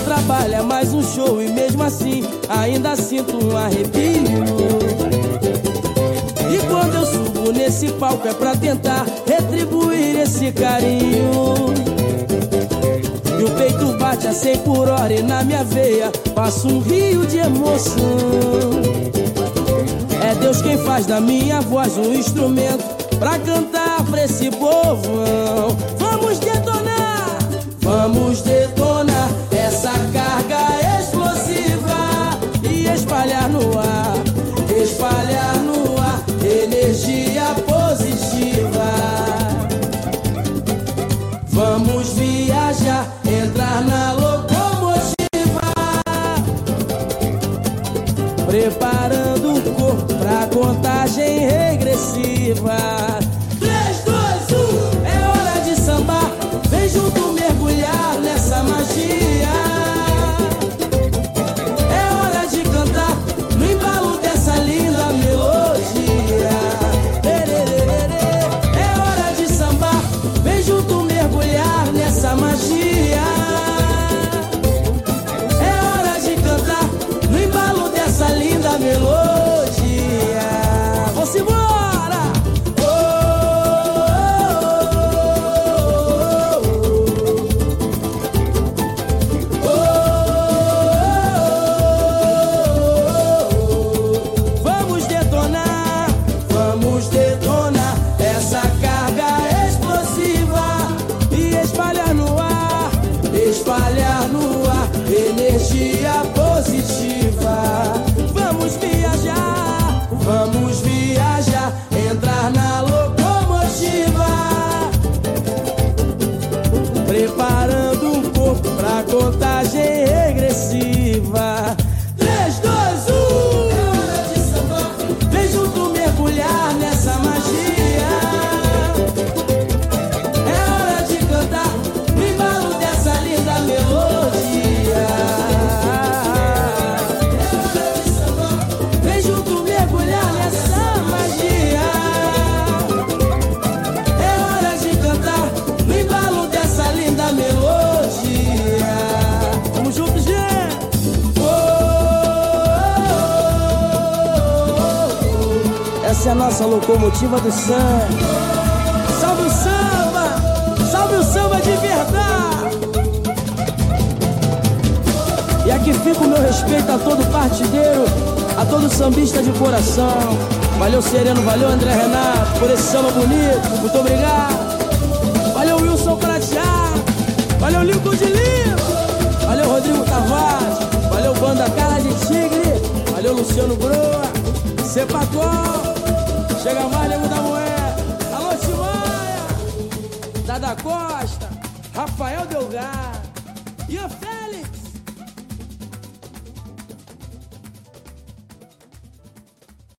trabalho é mais um show e mesmo assim ainda sinto um arrepio. E quando eu subo nesse palco é pra tentar retribuir esse carinho. E o peito bate a 100 por hora e na minha veia passa um rio de emoção. É Deus quem faz da minha voz um instrumento pra cantar pra esse povão. Vamos detonar, Vamos viajar, entrar na locomotiva, preparando o corpo pra contagem regressiva. Dessa Essa é a nossa locomotiva do samba. Salve o samba! Salve o samba de verdade! E aqui fica o meu respeito a todo partideiro, a todo sambista de coração. Valeu Sereno, valeu André Renato por esse samba bonito. Muito obrigado. Valeu Wilson Prateado. Valeu Lincoln de Lima. Cepacol. Chega mais, nego da moeda. Alô, Timaia. Dada Costa. Rafael Delgado. E a fé